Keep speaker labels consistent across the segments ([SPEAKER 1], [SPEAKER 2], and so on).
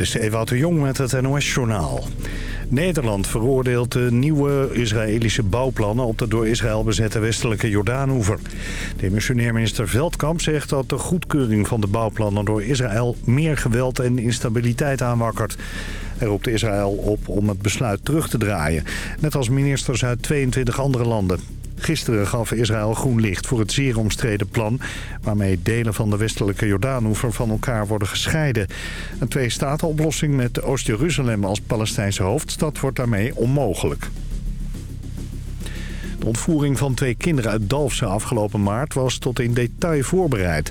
[SPEAKER 1] Dit is Ewout de Jong met het NOS-journaal. Nederland veroordeelt de nieuwe Israëlische bouwplannen op de door Israël bezette westelijke Jordaanoever. Demissionair minister Veldkamp zegt dat de goedkeuring van de bouwplannen door Israël meer geweld en instabiliteit aanwakkert. Hij roept Israël op om het besluit terug te draaien, net als ministers uit 22 andere landen. Gisteren gaf Israël groen licht voor het zeer omstreden plan... waarmee delen van de westelijke Jordaanoever van elkaar worden gescheiden. Een twee-staten-oplossing met Oost-Jeruzalem als Palestijnse hoofdstad wordt daarmee onmogelijk. De ontvoering van twee kinderen uit Dalfsen afgelopen maart was tot in detail voorbereid.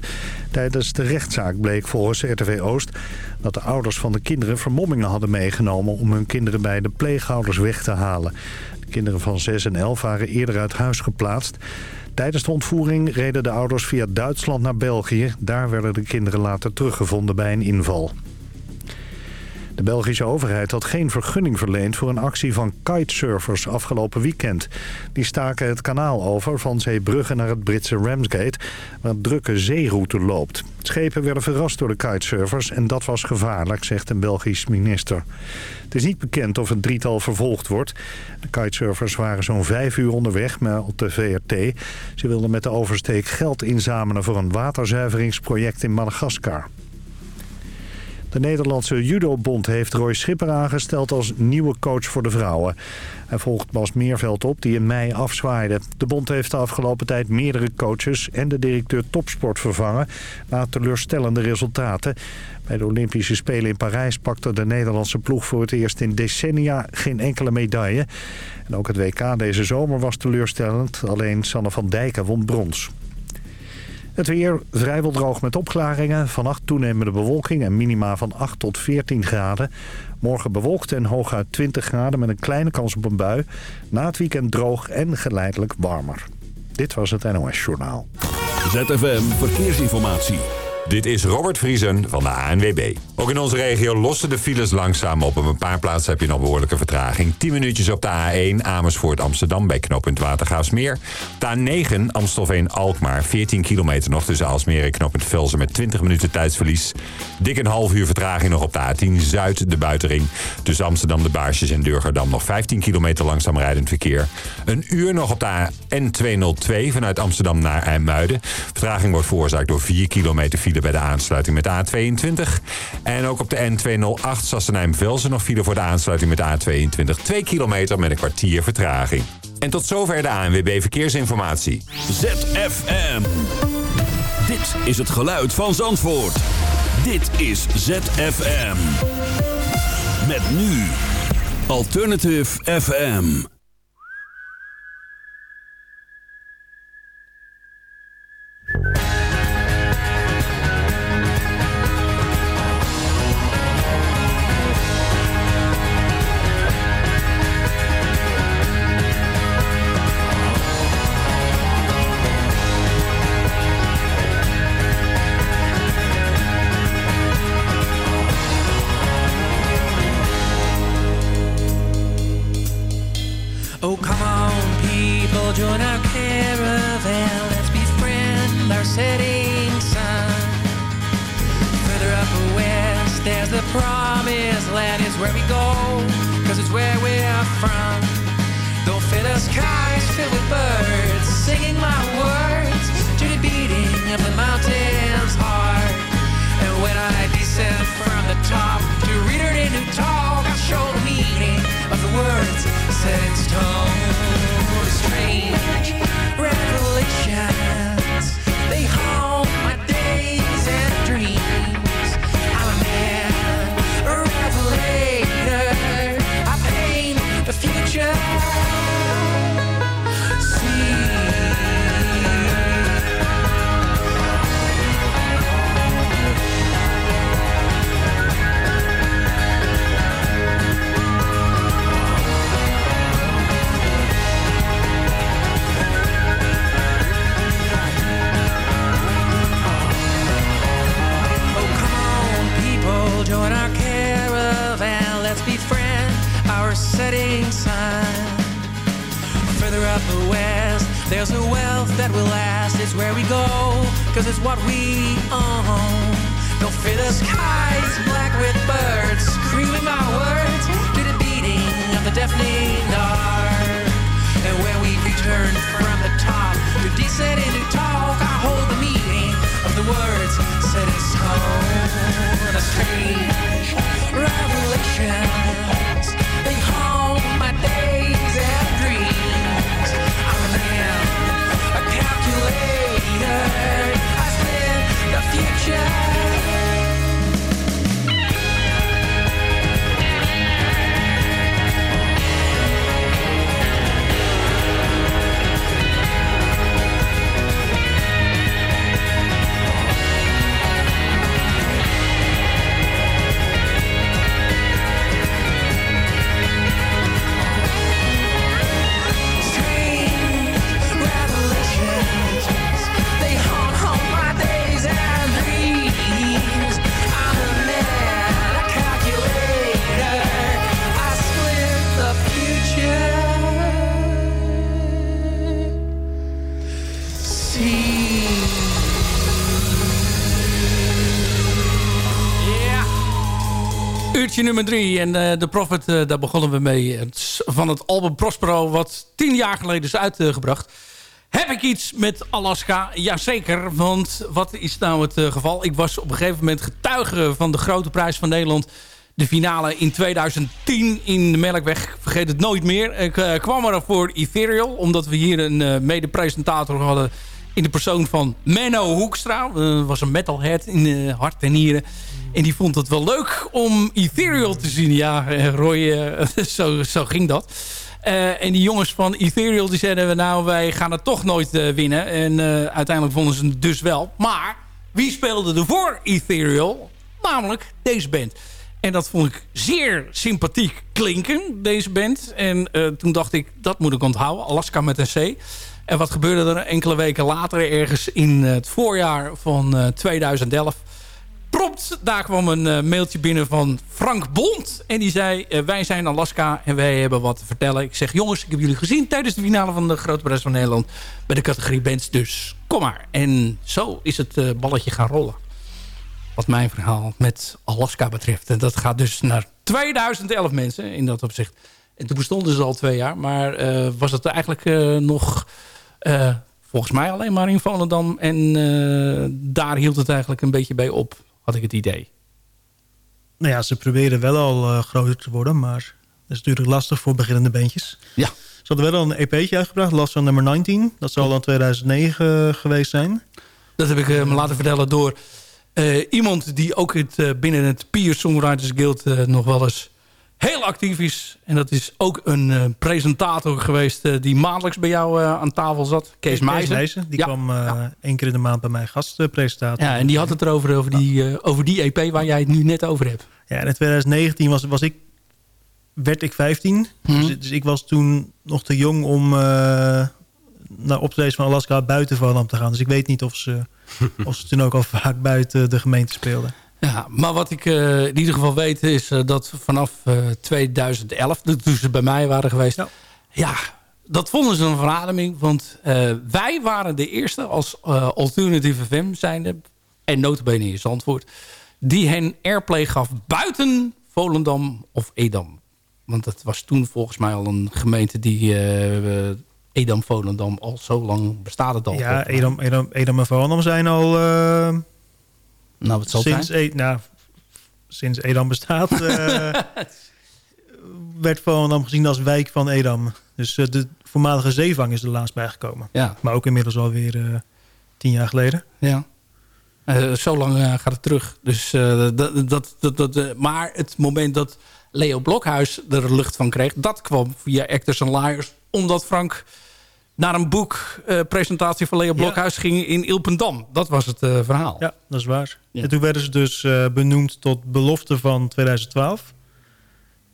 [SPEAKER 1] Tijdens de rechtszaak bleek volgens RTV Oost dat de ouders van de kinderen vermommingen hadden meegenomen om hun kinderen bij de pleegouders weg te halen. Kinderen van 6 en 11 waren eerder uit huis geplaatst. Tijdens de ontvoering reden de ouders via Duitsland naar België. Daar werden de kinderen later teruggevonden bij een inval. De Belgische overheid had geen vergunning verleend voor een actie van kitesurfers afgelopen weekend. Die staken het kanaal over van Zeebrugge naar het Britse Ramsgate, waar drukke zeeroute loopt. Schepen werden verrast door de kitesurfers en dat was gevaarlijk, zegt een Belgisch minister. Het is niet bekend of het drietal vervolgd wordt. De kitesurfers waren zo'n vijf uur onderweg maar op de VRT. Ze wilden met de oversteek geld inzamelen voor een waterzuiveringsproject in Madagaskar. De Nederlandse judobond heeft Roy Schipper aangesteld als nieuwe coach voor de vrouwen. Hij volgt Bas Meerveld op, die in mei afzwaaide. De bond heeft de afgelopen tijd meerdere coaches en de directeur topsport vervangen... na teleurstellende resultaten. Bij de Olympische Spelen in Parijs pakte de Nederlandse ploeg voor het eerst in decennia geen enkele medaille. En ook het WK deze zomer was teleurstellend, alleen Sanne van Dijken won brons. Het weer vrijwel droog met opklaringen. Vannacht toenemende bewolking en minima van 8 tot 14 graden. Morgen bewolkt en hooguit 20 graden met een kleine kans op een bui. Na het weekend droog en geleidelijk warmer. Dit was het NOS Journaal.
[SPEAKER 2] ZFM Verkeersinformatie.
[SPEAKER 3] Dit is Robert Vriesen van de ANWB. Ook in onze regio lossen de files langzaam op. Op een paar plaatsen heb je nog behoorlijke vertraging. 10 minuutjes op de A1 Amersfoort Amsterdam bij knooppunt Watergaasmeer. De A9 Amstelveen-Alkmaar. 14 kilometer nog tussen Alsmeer en knooppunt Velzen met 20 minuten tijdsverlies. Dik een half uur vertraging nog op de A10 Zuid de buitenring. Tussen Amsterdam de Baarsjes en Durgerdam nog 15 kilometer langzaam rijdend verkeer. Een uur nog op de N202 vanuit Amsterdam naar IJmuiden. Vertraging wordt veroorzaakt door 4 kilometer file bij de aansluiting met de A22. En ook op de N208 Sassenheim-Velsen nog file voor de aansluiting met de A22. 2 kilometer met een kwartier vertraging. En tot zover de ANWB Verkeersinformatie.
[SPEAKER 2] ZFM. Dit is het geluid van Zandvoort. Dit is ZFM. Met nu. Alternative FM.
[SPEAKER 4] Join our caravan. Let's befriend our setting sun. Further up west, there's the promised land, is where we go, cause it's where we're from. Don't fill the skies filled with birds, singing my words to the beating of the mountain's heart. And when I descend from the top to read her new talk, I'll show the meaning of the words set in stone. Strange revelations, they haunt setting sun. Further up the west, there's a wealth that will last. It's where we go, cause it's what we own. Don't fear the skies black with birds, screaming my words to the beating of the deafening dark. And when we return from the top to descend and to talk, I hold the meat words set in stone. A strange revelations they haunt my days and dreams. I'm a man, a calculator. I spin the future.
[SPEAKER 5] Nummer drie. En eh, de Prophet, eh, daar begonnen we mee. Van het album Prospero, wat tien jaar geleden is uitgebracht. Heb ik iets met Alaska? Jazeker, want wat is nou het eh, geval? Ik was op een gegeven moment getuige van de Grote Prijs van Nederland. De finale in 2010 in de Melkweg. Vergeet het nooit meer. Ik kwam er voor Ethereal, omdat we hier een mede-presentator hadden... in de persoon van Menno Hoekstra. Was een metalhead in hart en nieren. En die vond het wel leuk om Ethereal te zien. Ja, eh, Roy, eh, zo, zo ging dat. Eh, en die jongens van Ethereal die zeiden... nou, wij gaan het toch nooit winnen. En uiteindelijk vonden ze het dus wel. Maar wie speelde er voor Ethereal? Namelijk deze band. En dat vond ik zeer sympathiek klinken, deze band. En toen dacht ik, dat moet ik onthouden. Alaska met een C. En wat gebeurde er enkele weken later... ergens in het voorjaar van eh, 2011... Prompt, daar kwam een eh, mailtje binnen van Frank Bond. En die zei, eh, wij zijn Alaska en wij hebben wat te vertellen. Ik zeg, jongens, ik heb jullie gezien tijdens de finale van de Grote Prijs van Nederland. Bij de categorie bands, dus kom maar. En zo is het eh, balletje gaan rollen. Wat mijn verhaal met Alaska betreft. En dat gaat dus naar 2011 mensen in dat opzicht. En toen bestonden ze al twee jaar. Maar eh, was het eigenlijk nog... volgens mij alleen maar in Volendam. En daar hield het eigenlijk een beetje bij op, had ik het idee.
[SPEAKER 6] Nou ja, ze proberen wel al eh, groter te worden, maar dat is natuurlijk lastig voor beginnende bandjes.
[SPEAKER 5] Ja.
[SPEAKER 6] Ze hadden wel al een EP'tje uitgebracht, Last van nummer 19. Dat zal dan 2009 geweest zijn.
[SPEAKER 5] Dat heb ik eh, me laten vertellen door eh, iemand die ook het, eh, binnen het Peer Songwriters Guild eh, nog wel eens heel actief is. En dat is ook een eh, presentator geweest eh, die maandelijks bij jou eh, aan tafel zat. Kees Meijzen.
[SPEAKER 6] Meijzen, Die
[SPEAKER 5] Ja.
[SPEAKER 6] kwam
[SPEAKER 5] Ja.
[SPEAKER 6] één keer in de maand bij mij gastpresentator.
[SPEAKER 5] Ja, en die had het erover, over die, over die EP waar jij het nu net over hebt.
[SPEAKER 6] Ja, in 2019 was, was ik, werd ik 15.
[SPEAKER 5] Mhm.
[SPEAKER 6] Dus, dus ik was toen nog te jong om naar optredens van Alaska buiten Volendam te gaan. Dus ik weet niet of ze, of ze toen ook al vaak buiten de gemeente speelden.
[SPEAKER 5] Ja, maar wat ik eh, in ieder geval weet is eh, dat vanaf eh, 2011, toen ze bij mij waren geweest... Ja.
[SPEAKER 6] Ja.
[SPEAKER 5] dat vonden ze een verademing. Want eh, wij waren de eerste als eh alternatieve FM zijnde... en notabene in Zandvoort... die hen airplay gaf buiten Volendam of Edam. Want dat was toen volgens mij al een gemeente die... eh, Edam, Volendam, al zo lang bestaat het al.
[SPEAKER 6] Ja, Edam, Edam, Edam en Volendam zijn al eh,
[SPEAKER 5] Nou, wat zal het
[SPEAKER 6] sinds,
[SPEAKER 5] zijn?
[SPEAKER 6] e, nou, sinds Edam bestaat... eh, werd Volendam gezien als wijk van Edam. Dus eh, de voormalige zeevang is er laatst bijgekomen.
[SPEAKER 5] Ja,
[SPEAKER 6] Maar ook inmiddels alweer eh tien jaar geleden.
[SPEAKER 5] Ja. Zo lang gaat het terug. Dus, dat, dat, dat, dat, maar het moment dat Leo Blokhuis er lucht van kreeg... dat kwam via Actors and Liars. Omdat Frank naar een boekpresentatie presentatie van Leo Blokhuis ging in Ilpendam. Dat was het eh, verhaal.
[SPEAKER 6] Ja, dat is waar.
[SPEAKER 5] Ja.
[SPEAKER 6] En toen werden ze dus eh, benoemd tot belofte van 2012.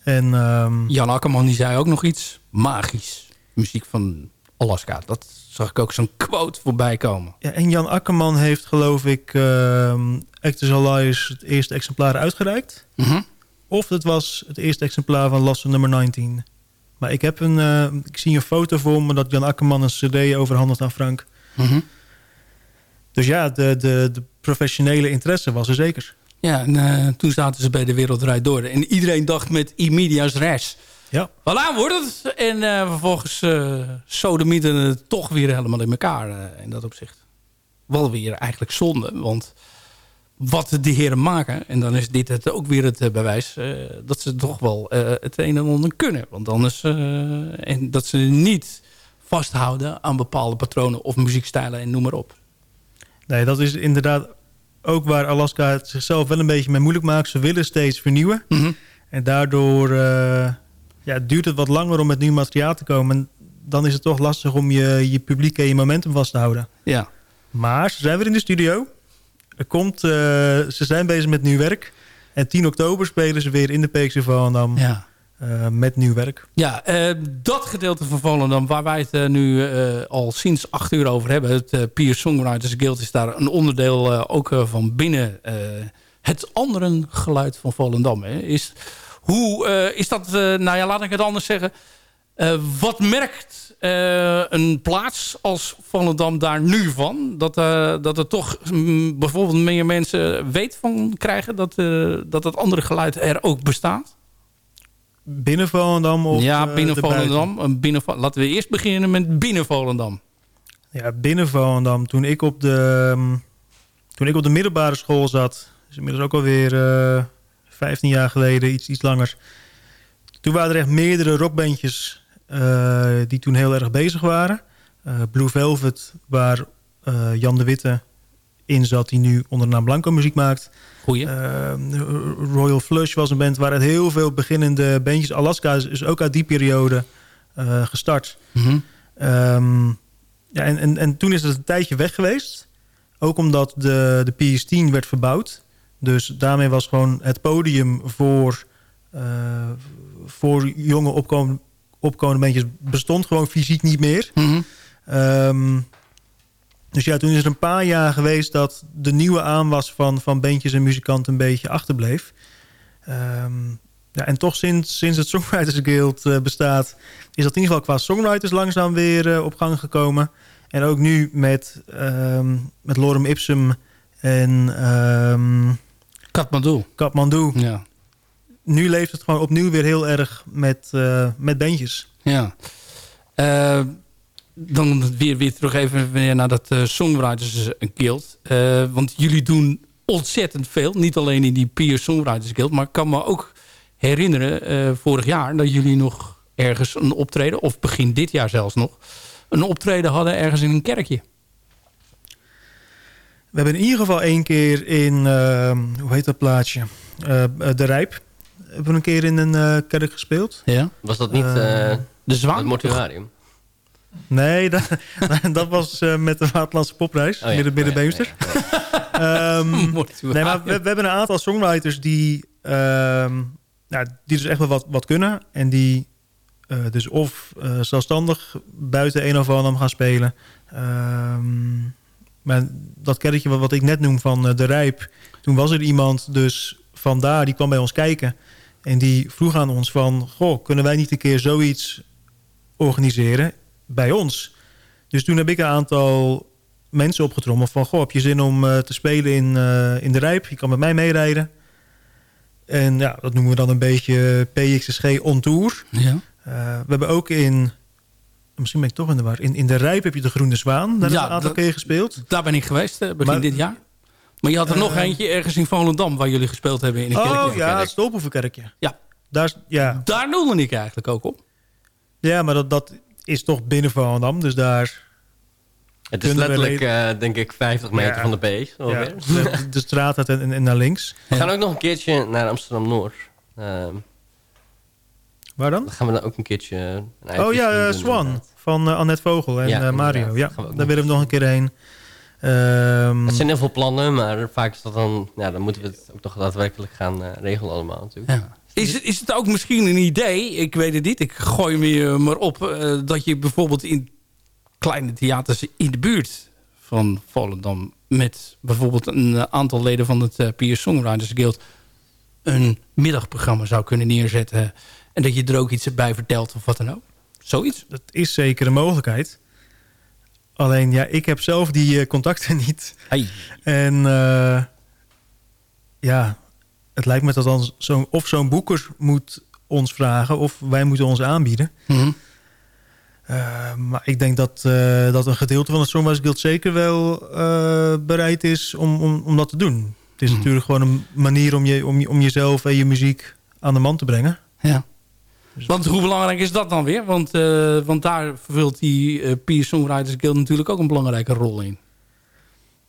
[SPEAKER 6] En ehm,
[SPEAKER 5] Jan Akkerman die zei ook nog iets magisch. Muziek van Alaska. Dat zag ik ook zo'n quote voorbij komen.
[SPEAKER 6] ja, en Jan Akkerman heeft geloof ik ehm Actors Alliance het eerste exemplaar uitgereikt.
[SPEAKER 5] Mhm.
[SPEAKER 6] Of het was het eerste exemplaar van Lasse nummer 19. Maar ik, heb een, eh, ik zie een foto voor me dat Jan Akkerman een cd overhandigt aan Frank.
[SPEAKER 5] Mhm.
[SPEAKER 6] Dus ja, de, de, de professionele interesse was er zeker.
[SPEAKER 5] Ja, en eh, toen zaten ze bij de Wereldrijd Door. En iedereen dacht met Imedias Res.
[SPEAKER 6] Ja,
[SPEAKER 5] Voilà, wordt het. En eh, vervolgens uh, sodemieten het toch weer helemaal in elkaar in dat opzicht. Wel weer eigenlijk zonde, want wat de heren maken. En dan is dit het ook weer het bewijs dat ze toch wel het een en ander kunnen. Want anders... en dat ze niet vasthouden aan bepaalde patronen of muziekstijlen en noem maar op.
[SPEAKER 6] Nee, dat is inderdaad ook waar Alaska het zichzelf wel een beetje mee moeilijk maakt. Ze willen steeds vernieuwen.
[SPEAKER 5] Mhm.
[SPEAKER 6] En daardoor uh, ja, duurt het wat langer om met nieuw materiaal te komen. En dan is het toch lastig om je, je publiek en je momentum vast te houden.
[SPEAKER 5] Ja.
[SPEAKER 6] Maar ze zijn weer in de studio. Er komt, uh, ze zijn bezig met nieuw werk. En 10 oktober spelen ze weer in de PXV Volendam.
[SPEAKER 5] Ja.
[SPEAKER 6] Uh, met nieuw werk.
[SPEAKER 5] Ja, uh, dat gedeelte van Volendam waar wij het uh, nu al sinds acht uur over hebben. Het Peer Songwriters Guild is daar een onderdeel ook van binnen het andere geluid van Volendam. Hè. Is, hoe is dat, nou ja, laat ik het anders zeggen. Wat merkt een plaats als Volendam daar nu van? Dat, dat er toch mm, bijvoorbeeld meer mensen weet van krijgen dat, dat het andere geluid er ook bestaat?
[SPEAKER 6] Binnen Volendam? Of,
[SPEAKER 5] ja, binnen Volendam. Binnen, laten we eerst beginnen met binnen Volendam.
[SPEAKER 6] Ja, binnen Volendam. Toen ik op de, toen ik op de middelbare school zat... is inmiddels ook alweer uh, 15 jaar geleden, iets, iets langer... toen waren er echt meerdere rockbandjes die toen heel erg bezig waren. Uh, Blue Velvet, waar Jan de Witte in zat... die nu onder de naam Blanco muziek maakt...
[SPEAKER 5] Goeie.
[SPEAKER 6] Royal Flush was een band waar het heel veel beginnende bandjes... Alaska is, ook uit die periode gestart.
[SPEAKER 5] Mm -hmm.
[SPEAKER 6] um, ja, en, en, en toen is het een tijdje weg geweest. Ook omdat de, de PS10 werd verbouwd. Dus daarmee was gewoon het podium voor, uh, voor jonge opkomende, opkomende bandjes... bestond gewoon fysiek niet meer.
[SPEAKER 5] Mm -hmm.
[SPEAKER 6] um, dus ja, toen is er een paar jaar geweest dat de nieuwe aanwas van, van bandjes en muzikanten een beetje achterbleef. Um, ja, en toch sinds, sinds het Songwriters Guild uh, bestaat, is dat in ieder geval qua songwriters langzaam weer uh, op gang gekomen. En ook nu met, um, met Lorem Ipsum en... Um,
[SPEAKER 5] Kathmandu.
[SPEAKER 6] Kathmandu.
[SPEAKER 5] Ja.
[SPEAKER 6] Nu leeft het gewoon opnieuw weer heel erg met, uh, met bandjes.
[SPEAKER 5] Ja dan weer, weer terug even weer naar dat uh, Songwriters Guild. Want jullie doen ontzettend veel. Niet alleen in die Peer Songwriters Guild. Maar ik kan me ook herinneren, vorig jaar... dat jullie nog ergens een optreden... of begin dit jaar zelfs nog... een optreden hadden ergens in een kerkje.
[SPEAKER 6] We hebben in ieder geval één keer in... hoe heet dat plaatsje? de Rijp. Hebben we een keer in een kerk gespeeld.
[SPEAKER 5] Ja.
[SPEAKER 7] Was dat niet
[SPEAKER 5] de Zwaan?
[SPEAKER 7] Het mortuarium?
[SPEAKER 6] Nee, dat, dat was uh, met de Waterlandse popprijs.
[SPEAKER 7] Oh ja,
[SPEAKER 6] midden midden
[SPEAKER 7] oh ja,
[SPEAKER 6] um, nee, maar we, we, hebben een aantal songwriters die, um, nou, die dus echt wel wat, wat kunnen. En die uh, dus of uh, zelfstandig buiten een of ander gaan spelen. Um, maar dat wat, wat ik net noem van De Rijp. Toen was er iemand dus vandaar, die kwam bij ons kijken. En die vroeg aan ons van... Goh, kunnen wij niet een keer zoiets organiseren bij ons. Dus toen heb ik een aantal mensen opgetrommeld van... Goh, heb je zin om uh, te spelen in, uh, in de Rijp? Je kan met mij meerijden. En ja, dat noemen we dan een beetje PXSG on tour.
[SPEAKER 5] Ja.
[SPEAKER 6] Uh, we hebben ook in... Misschien ben ik toch in de war. In, in de Rijp heb je de Groene Zwaan. Daar ja, heb een aantal keer gespeeld.
[SPEAKER 5] Daar ben ik geweest, begin maar, dit jaar. Maar je had er nog eentje ergens in Volendam... waar jullie gespeeld hebben in een
[SPEAKER 6] oh,
[SPEAKER 5] kerkje.
[SPEAKER 6] Oh ja, het Stolpoevenkerkje.
[SPEAKER 5] Ja.
[SPEAKER 6] Daar, ja.
[SPEAKER 5] Daar noemde ik eigenlijk ook op.
[SPEAKER 6] Ja, maar dat, dat is toch binnen Volendam. Dus daar...
[SPEAKER 7] Het is letterlijk, uh, denk ik, 50 meter ja. van de beest.
[SPEAKER 6] Ja, de, de, straat uit en, en, naar links.
[SPEAKER 7] We gaan ook nog een keertje naar Amsterdam-Noord. Uh,
[SPEAKER 6] Waar dan?
[SPEAKER 7] Dan gaan we dan ook een keertje... Een
[SPEAKER 6] oh ja, uh, Swan. Inderdaad. Van Annette Vogel en ja, Mario. Ja, daar willen we nog een keer heen. Um,
[SPEAKER 7] er zijn heel veel plannen, maar vaak is dat dan... Ja, dan moeten we het ook toch daadwerkelijk gaan regelen allemaal natuurlijk.
[SPEAKER 5] Ja. Is het, is het ook misschien een idee, ik weet het niet, ik gooi me maar op... Uh, dat je bijvoorbeeld in kleine theaters in de buurt van Volendam... met bijvoorbeeld een aantal leden van het uh, Peer Songwriters Guild... een middagprogramma zou kunnen neerzetten... en dat je er ook iets bij vertelt of wat dan ook? Zoiets?
[SPEAKER 6] Dat is zeker een mogelijkheid. Alleen, ja, ik heb zelf die uh, contacten niet.
[SPEAKER 5] Hey.
[SPEAKER 6] En ja, het lijkt me dat dan zo, of zo'n boeker moet ons vragen... of wij moeten ons aanbieden.
[SPEAKER 5] Mm -hmm.
[SPEAKER 6] uh, maar ik denk dat, dat een gedeelte van het Songwriters Guild zeker wel bereid is om, om, om dat te doen. Het is natuurlijk gewoon een manier om, je, om, om jezelf en je muziek aan de man te brengen.
[SPEAKER 5] Ja. Want hoe belangrijk is dat dan weer? Want, eh, want daar vervult die uh, Peer Songwriters Guild natuurlijk ook een belangrijke rol in.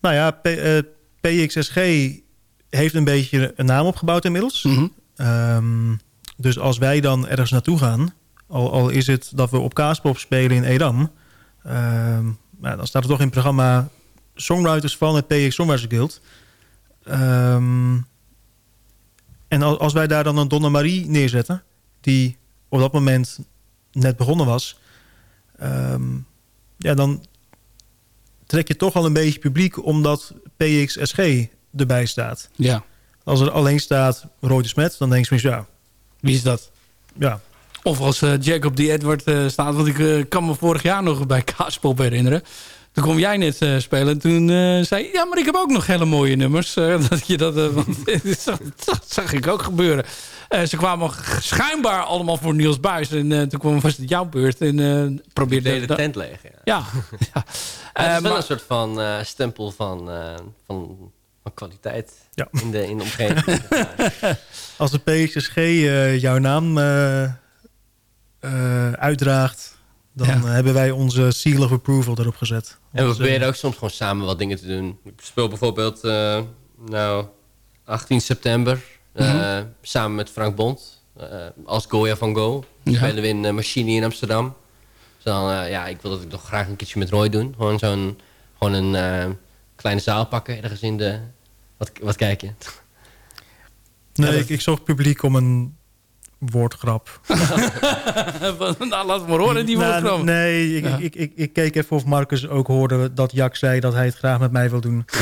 [SPEAKER 6] Nou ja, P, uh, PXSG heeft een beetje een naam opgebouwd inmiddels.
[SPEAKER 5] Mhm.
[SPEAKER 6] Ehm, dus als wij dan ergens naartoe gaan... al, al is het dat we op Kaaspop spelen in Edam... nou, dan staat er toch in het programma songwriters van het PX Songwriters Guild. Ehm, en als, als wij daar dan een Donna Marie neerzetten... die op dat moment net begonnen was... ehm, ja, dan trek je toch al een beetje publiek... omdat PXSG erbij staat.
[SPEAKER 5] Ja.
[SPEAKER 6] Als er alleen staat Roy de Smet, dan denk je misschien, ja,
[SPEAKER 5] Wie is dat?
[SPEAKER 6] ja,
[SPEAKER 5] Of als eh, Jacob die Edward eh, staat. Want ik eh, kan me vorig jaar nog bij Kaaspop herinneren. Toen kwam jij net eh, spelen. En toen eh, zei je... Ja, maar ik heb ook nog hele mooie nummers. eh, dat je dat, want, dat, dat zag ik ook gebeuren. Eh, ze kwamen schijnbaar allemaal voor Niels Buis. En eh, toen kwam vast het jouw beurt. En eh probeerde...
[SPEAKER 7] De hele tent leeg, ja.
[SPEAKER 5] Ja. ja.
[SPEAKER 7] Ja, het is wel
[SPEAKER 5] maar-
[SPEAKER 7] een soort van eh, stempel van, eh, van, van kwaliteit
[SPEAKER 6] Ja.
[SPEAKER 7] in, de, in de omgeving.
[SPEAKER 6] als de PXSG eh, jouw naam eh, eh, uitdraagt... dan
[SPEAKER 5] Ja.
[SPEAKER 6] eh, hebben wij onze seal of approval erop gezet.
[SPEAKER 7] en we proberen ook soms gewoon samen wat dingen te doen. Ik speel bijvoorbeeld, eh, nou, 18 september, eh,
[SPEAKER 5] Mhm.
[SPEAKER 7] samen met Frank Bond, eh, als Goya van Go.
[SPEAKER 5] Ja.
[SPEAKER 7] Spelen we in uh, Machine in Amsterdam. Dus dan, eh, ja, ik wil dat ik nog graag een keertje met Roy doen. Gewoon zo'n, gewoon een eh, kleine zaal pakken, ergens in de... Wat, wat kijk je?
[SPEAKER 6] Nee,
[SPEAKER 5] Ja, dat-
[SPEAKER 6] ik, ik zocht publiek om een woordgrap.
[SPEAKER 5] nou, laat het maar horen, die
[SPEAKER 6] Nou,
[SPEAKER 5] woordgrap.
[SPEAKER 6] Nee, ik,
[SPEAKER 5] Ja.
[SPEAKER 6] ik, ik, ik keek even of Marcus ook hoorde dat Jack zei dat hij het graag met mij wil doen.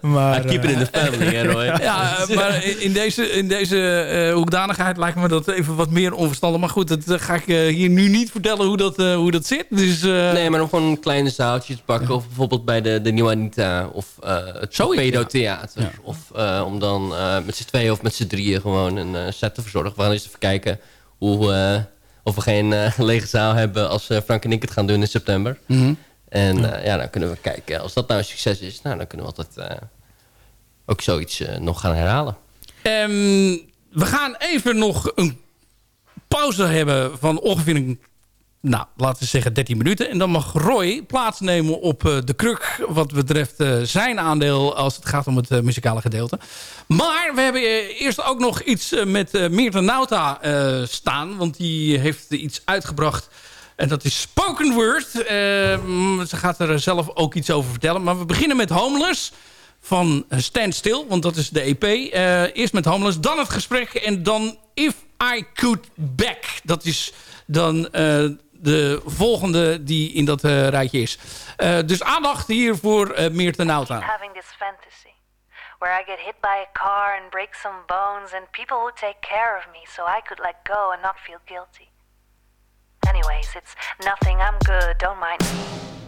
[SPEAKER 6] maar maar
[SPEAKER 7] I keep it in
[SPEAKER 6] eh,
[SPEAKER 7] the family, hè Roy?
[SPEAKER 5] Ja, eh, maar in deze, in deze eh, hoedanigheid lijkt me dat even wat meer onverstandig. Maar goed, dat eh, ga ik eh, hier nu niet vertellen hoe dat, eh, hoe dat zit. Dus, eh,
[SPEAKER 7] Nee, maar om gewoon een kleine zaaltje te pakken. Of bijvoorbeeld bij de, de Nieuwe Anita. Of eh, het Torpedo
[SPEAKER 5] ja.
[SPEAKER 7] Of eh, om dan eh, met z'n tweeën of met z'n drieën gewoon een eh, set te verzorgen. We gaan eens even kijken hoe, eh, of we geen eh, lege zaal hebben als eh, Frank en ik het gaan doen in september.
[SPEAKER 5] mhm.
[SPEAKER 7] En eh, ja, dan kunnen we kijken. Als dat nou een succes is, nou, dan kunnen we altijd eh, ook zoiets nog gaan herhalen.
[SPEAKER 5] Ehm, we gaan even nog een pauze hebben van ongeveer een, nou, laten we zeggen 13 minuten. En dan mag Roy plaatsnemen op eh, de kruk wat betreft eh, zijn aandeel als het gaat om het eh, muzikale gedeelte. Maar we hebben eerst ook nog iets met Meerten Nauta staan, want die heeft iets uitgebracht. En dat is Spoken Word. Ehm, ze gaat er zelf ook iets over vertellen. Maar we beginnen met Homeless van Stand Still, want dat is de EP. Eerst met Homeless, dan het gesprek en dan If I Could Back. Dat is dan de volgende die in dat eh, rijtje is. Eh, dus aandacht hier voor eh Meerten Nauta.
[SPEAKER 8] having this fantasy where I get hit by a car and break some bones and people would take care of me so I could let go and not feel guilty. Anyways, it's nothing, I'm good, don't mind me.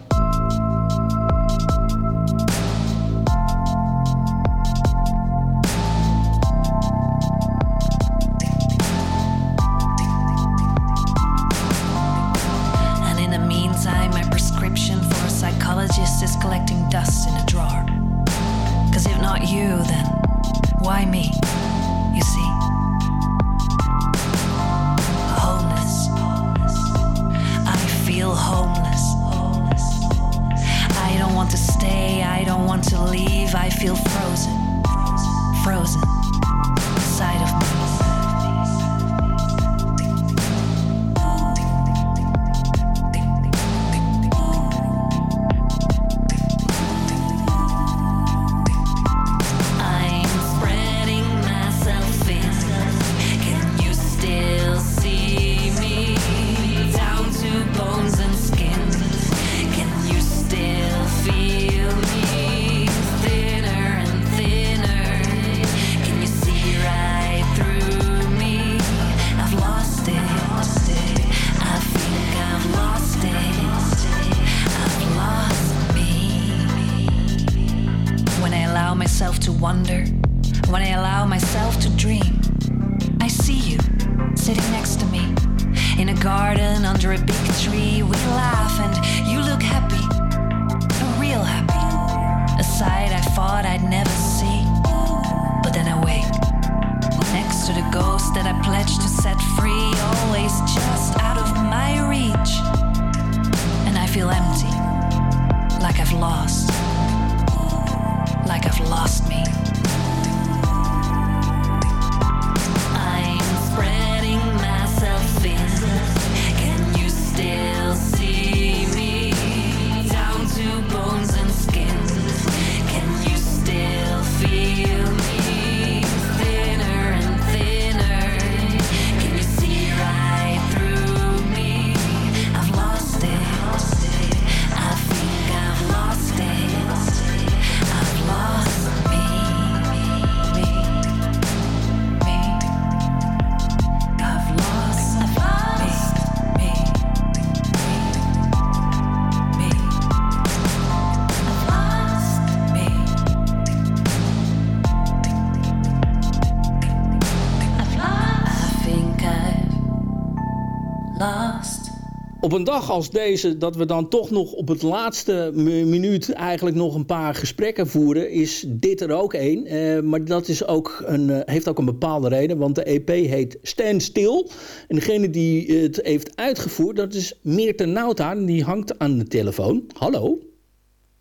[SPEAKER 5] Een dag als deze, dat we dan toch nog op het laatste mi- minuut eigenlijk nog een paar gesprekken voeren, is dit er ook één. Eh, maar dat is ook een, eh, heeft ook een bepaalde reden, want de EP heet Stand Still. En degene die het heeft uitgevoerd, dat is Meerte Nauta, en die hangt aan de telefoon. Hallo?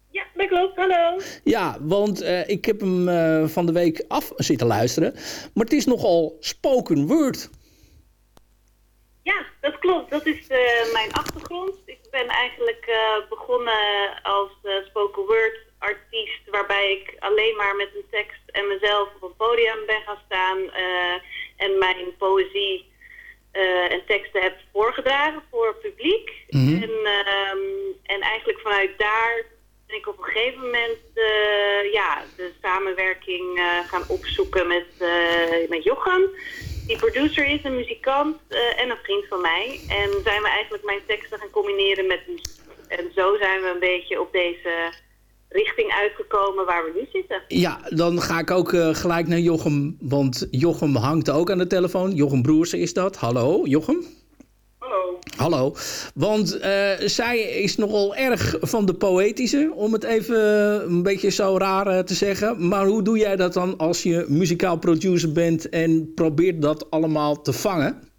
[SPEAKER 9] Ja, dat klopt. Hallo.
[SPEAKER 5] Ja, want eh, ik heb hem van de week af zitten luisteren. Maar het is nogal spoken word.
[SPEAKER 9] Ja, dat klopt. Dat is eh, mijn achtergrond. Ik ben eigenlijk eh, begonnen als eh, spoken word artiest, waarbij ik alleen maar met een tekst en mezelf op een podium ben gaan staan en mijn poëzie en teksten heb voorgedragen voor het publiek. en, ehm, en eigenlijk vanuit daar ben ik op een gegeven moment ja, de samenwerking gaan opzoeken met, met Jochem. Die producer is, een muzikant eh, en een vriend van mij. En zijn we eigenlijk mijn teksten gaan combineren met muziek. En zo zijn we een beetje op deze richting uitgekomen waar we nu zitten.
[SPEAKER 5] Ja, dan ga ik ook eh, gelijk naar Jochem, want Jochem hangt ook aan de telefoon. Jochem Broersen is dat. Hallo, Jochem?
[SPEAKER 9] Hallo.
[SPEAKER 5] Want eh, zij is nogal erg van de poëtische, om het even een beetje zo raar eh, te zeggen. Maar hoe doe jij dat dan als je muzikaal producer bent en probeert dat allemaal te vangen?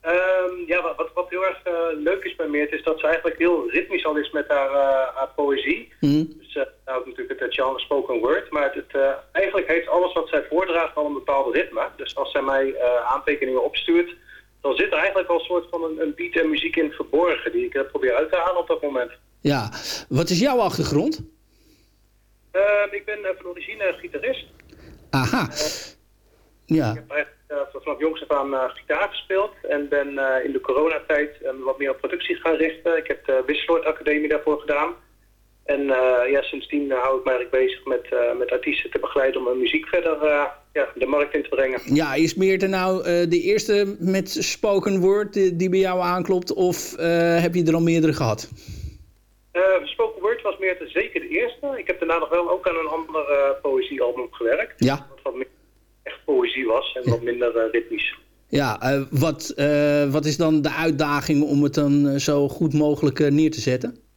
[SPEAKER 10] Ehm, ja, wat, wat, heel erg eh, leuk is bij Meert is dat ze eigenlijk heel ritmisch al is met haar, haar poëzie.
[SPEAKER 5] Hm?
[SPEAKER 10] Dus uh, nou, natuurlijk het genre spoken word. Maar het, eh, eigenlijk heeft alles wat zij voordraagt al een bepaald ritme. Dus als zij mij aantekeningen opstuurt, dan zit er eigenlijk al een soort van een, een beat en muziek in verborgen die ik eh, probeer uit te halen op dat moment.
[SPEAKER 5] Ja, wat is jouw achtergrond?
[SPEAKER 10] Ehm, ik ben eh, van origine gitarist.
[SPEAKER 5] Aha. Ja.
[SPEAKER 10] Ik heb eigenlijk eh, vanaf jongs af aan eh, gitaar gespeeld en ben eh, in de coronatijd eh, wat meer op productie gaan richten. Ik heb de Wisseloord Academie daarvoor gedaan. En eh, ja, sindsdien eh, hou ik mij eigenlijk bezig met, eh, met artiesten te begeleiden om hun muziek verder ja, de markt in te brengen.
[SPEAKER 5] Ja, is Meerte nou de eerste met spoken word die, die bij jou aanklopt? Of heb je er al meerdere gehad?
[SPEAKER 10] Eh, spoken Word was meer zeker de eerste. Ik heb daarna nog wel ook aan een ander poëziealbum gewerkt.
[SPEAKER 5] Ja.
[SPEAKER 10] Wat wat meer echt poëzie was en wat minder ritmisch.
[SPEAKER 5] Ja, wat, wat is dan de uitdaging om het dan zo goed mogelijk neer te zetten?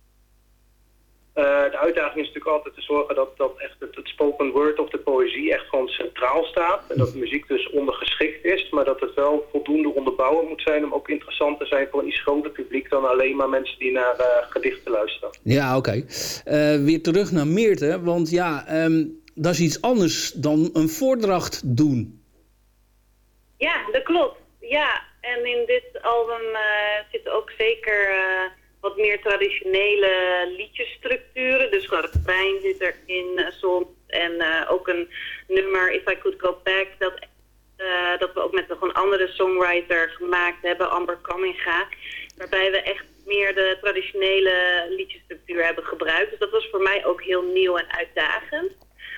[SPEAKER 10] Eh, de uitdaging is natuurlijk altijd te zorgen dat, dat echt het, het spoken word of de poëzie echt gewoon centraal staat. En dat de muziek dus ondergeschikt is, maar dat het wel voldoende onderbouwen moet zijn om ook interessant te zijn voor een iets groter publiek dan alleen maar mensen die naar eh, gedichten luisteren.
[SPEAKER 5] Ja, oké. Eh, weer terug naar Meerte, want ja, ehm, dat is iets anders dan een voordracht doen.
[SPEAKER 9] Ja, dat klopt. Ja, en in dit album eh zitten ook zeker eh, wat meer traditionele liedjesstructuren. Dus refrein zit erin eh, soms. En eh, ook een nummer, If I Could Go Back, dat, eh, dat we ook met nog een andere songwriter gemaakt hebben, Amber Kamminga. Waarbij we echt meer de traditionele liedjesstructuur hebben gebruikt. Dus dat was voor mij ook heel nieuw en uitdagend.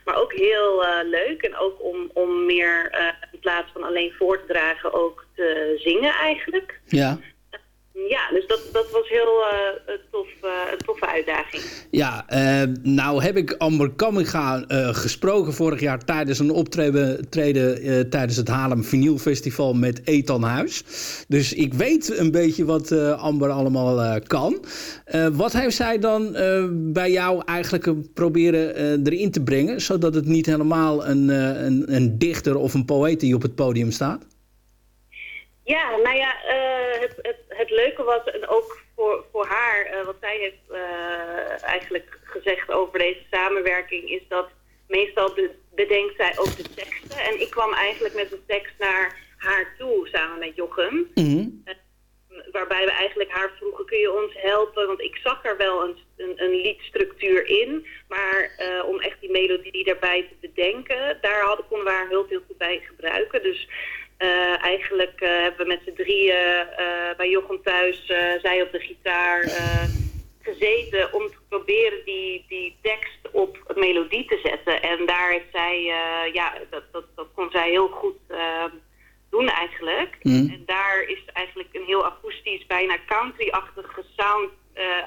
[SPEAKER 9] Maar ook heel leuk. En ook om, om meer in plaats van alleen voor te dragen ook te zingen eigenlijk.
[SPEAKER 5] Ja.
[SPEAKER 9] Ja, dus dat, dat was heel eh, tof, eh, een toffe uitdaging.
[SPEAKER 5] Ja, eh, nou heb ik Amber Kamminga gesproken vorig jaar tijdens een optreden treden, tijdens het Haarlem Vinyl Festival met Ethan Huis. Dus ik weet een beetje wat Amber allemaal kan. Wat heeft zij dan bij jou eigenlijk proberen erin te brengen, zodat het niet helemaal een, een, een dichter of een poëet die op het podium staat?
[SPEAKER 9] Ja, nou ja, eh, het, het, het leuke was, en ook voor, voor haar, eh, wat zij heeft eh, eigenlijk gezegd over deze samenwerking, is dat meestal be- bedenkt zij ook de teksten. En ik kwam eigenlijk met de tekst naar haar toe, samen met Jochem. Waarbij we eigenlijk haar vroegen, kun je ons helpen? Want ik zag er wel een, een, een liedstructuur in. Maar om echt die melodie daarbij te bedenken, daar hadden, konden we haar hulp heel goed bij gebruiken. Dus eh, eigenlijk eh, hebben we met z'n drieën eh, bij Jochem thuis, zij op de gitaar, gezeten om te proberen die, die tekst op melodie te zetten. En daar heeft zij, ja, dat, dat, dat kon zij heel goed eh, doen eigenlijk. En daar is eigenlijk een heel akoestisch, bijna country-achtige sound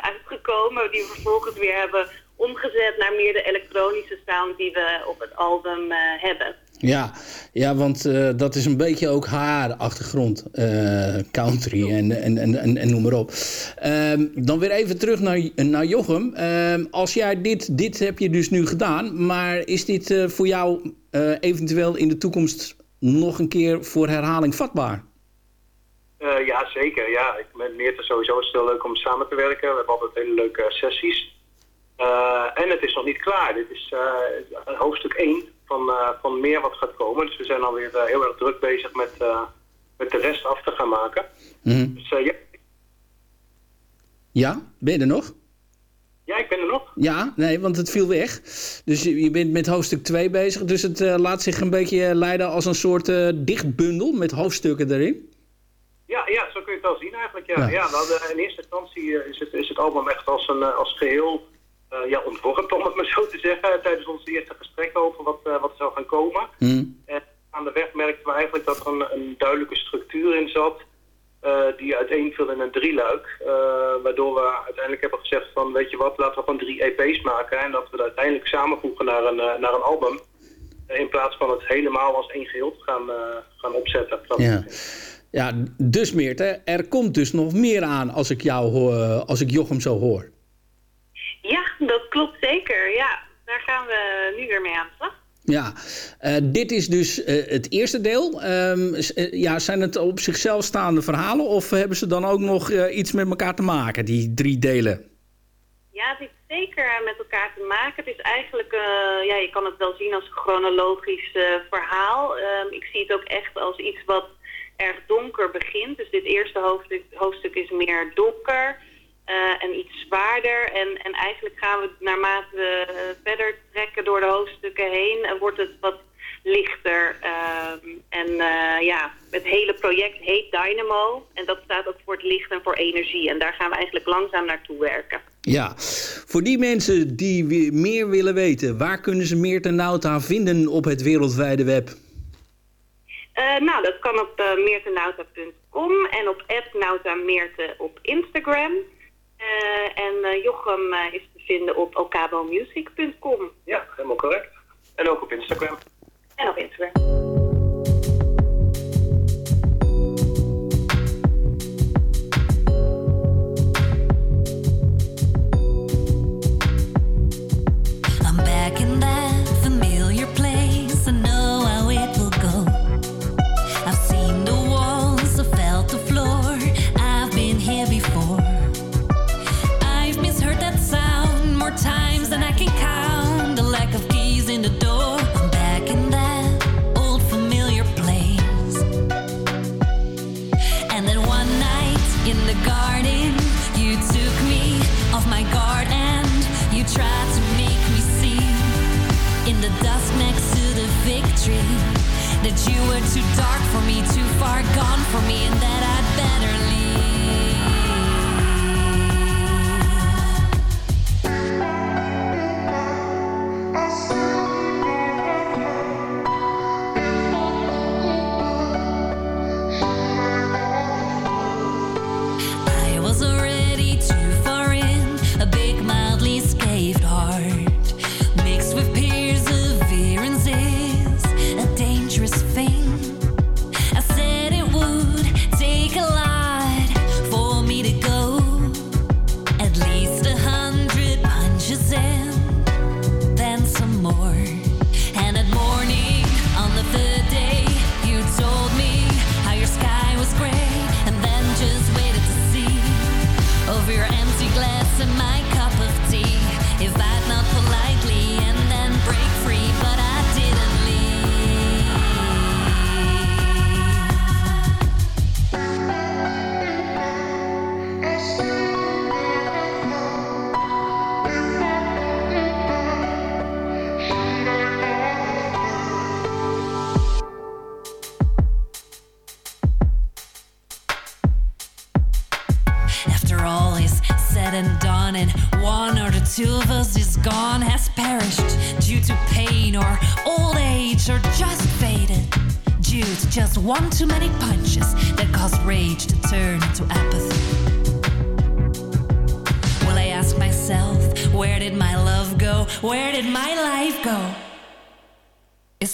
[SPEAKER 9] uitgekomen. Die we vervolgens weer hebben omgezet naar meer de elektronische sound die we op het album hebben.
[SPEAKER 5] Ja, ja want eh, dat is een beetje ook haar achtergrond. eh, country en, en, en, en, noem maar op. Ehm, dan weer even terug naar, naar Jochem. Ehm, als jij dit, dit heb je dus nu gedaan. Maar is dit eh, voor jou eventueel in de toekomst nog een keer voor herhaling vatbaar?
[SPEAKER 10] Ja, zeker. Ja, ik, met Meerte sowieso is het heel leuk om samen te werken. We hebben altijd hele leuke sessies. En het is nog niet klaar. Dit is hoofdstuk 1 van, eh, van meer wat gaat komen. Dus we zijn alweer uh, heel erg druk bezig met, uh, met de rest af te gaan maken.
[SPEAKER 5] Mm.
[SPEAKER 10] Dus ja.
[SPEAKER 5] Ja, ben je er nog?
[SPEAKER 10] Ja, ik ben er nog.
[SPEAKER 5] Ja, nee, want het viel weg. Dus je, je bent met hoofdstuk 2 bezig. Dus het uh, laat zich een beetje leiden als een soort uh, dichtbundel met hoofdstukken erin.
[SPEAKER 10] Ja, ja, zo kun je het wel zien eigenlijk. Ja, ja. ja hadden, in eerste instantie is het, is het album echt als, een, als geheel uh, ja, ontworpen, om het maar zo te zeggen, tijdens onze eerste gesprekken over wat, uh, wat zou gaan komen.
[SPEAKER 5] Mm.
[SPEAKER 10] En aan de weg merkten we eigenlijk dat er een, een duidelijke structuur in zat, uh, die uiteenviel in een drieluik. waardoor we uiteindelijk hebben gezegd van, weet je wat, laten we gewoon drie EP's maken en dat we dat uiteindelijk samenvoegen naar een, naar een album. in plaats van het helemaal als één geheel te gaan, gaan opzetten.
[SPEAKER 5] Ja. Ja, dus Meerte, er komt dus nog meer aan als ik jou als ik Jochem zo hoor.
[SPEAKER 9] Ja, dat klopt zeker. Ja, daar gaan we nu weer mee aan de slag.
[SPEAKER 5] Ja, uh, dit is dus uh, het eerste deel. Um, uh, ja, zijn het op zichzelf staande verhalen of hebben ze dan ook nog iets met elkaar te maken, die drie delen?
[SPEAKER 9] Ja, het heeft zeker met elkaar te maken. Het is eigenlijk, ja, je kan het wel zien als een chronologisch verhaal. Um, ik zie het ook echt als iets wat erg donker begint. Dus dit eerste hoofdstuk, hoofdstuk is meer donker. Uh, en iets zwaarder. En, en eigenlijk gaan we naarmate we uh, verder trekken door de hoofdstukken heen, uh, wordt het wat lichter. Ehm, en ja, het hele project heet Dynamo. En dat staat ook voor het licht en voor energie. En daar gaan we eigenlijk langzaam naartoe werken.
[SPEAKER 5] Ja, voor die mensen die meer willen weten, waar kunnen ze Meerte Nauta vinden op het wereldwijde web?
[SPEAKER 9] nou, dat kan op meertenauta.com en op @nautameerte op Instagram. Uh, en uh, Jochem uh, is te vinden op ocabomusic.com.
[SPEAKER 10] Ja, helemaal correct. En ook op Instagram.
[SPEAKER 9] En op Instagram.
[SPEAKER 8] That you were too dark for me, too far gone for me, and that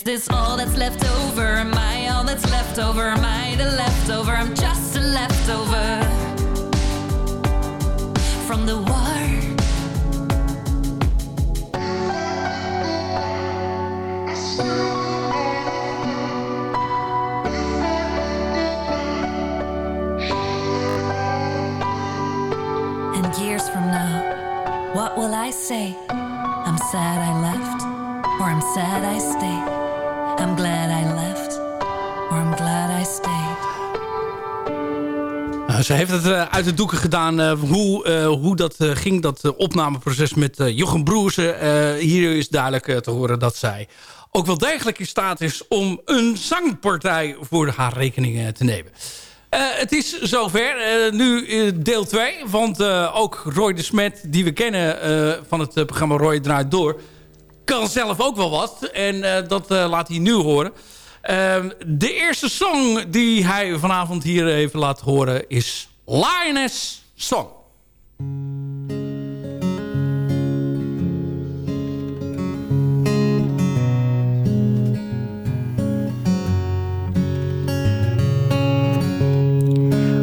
[SPEAKER 8] this all that's left over? Am I all that's left over? Am I the leftover? I'm just a leftover from the war. And years from now, what will I say? I'm sad I left, or I'm sad I stayed. Glad I left, or I'm glad I stayed.
[SPEAKER 5] Nou, ze heeft het eh, uit de doeken gedaan eh, hoe, eh, hoe dat eh, ging, dat eh, opnameproces met eh, Jochem Broersen. Eh, hier is duidelijk eh, te horen dat zij ook wel degelijk in staat is om een zangpartij voor haar rekening eh, te nemen. Eh, het is zover. Eh, nu eh, deel 2. Want eh, ook Roy de Smet, die we kennen eh, van het eh, programma Roy Draait Door... kan zelf ook wel wat. En eh, dat eh, laat hij nu horen. Ehm, de eerste song die hij vanavond hier even laat horen is Lioness Song.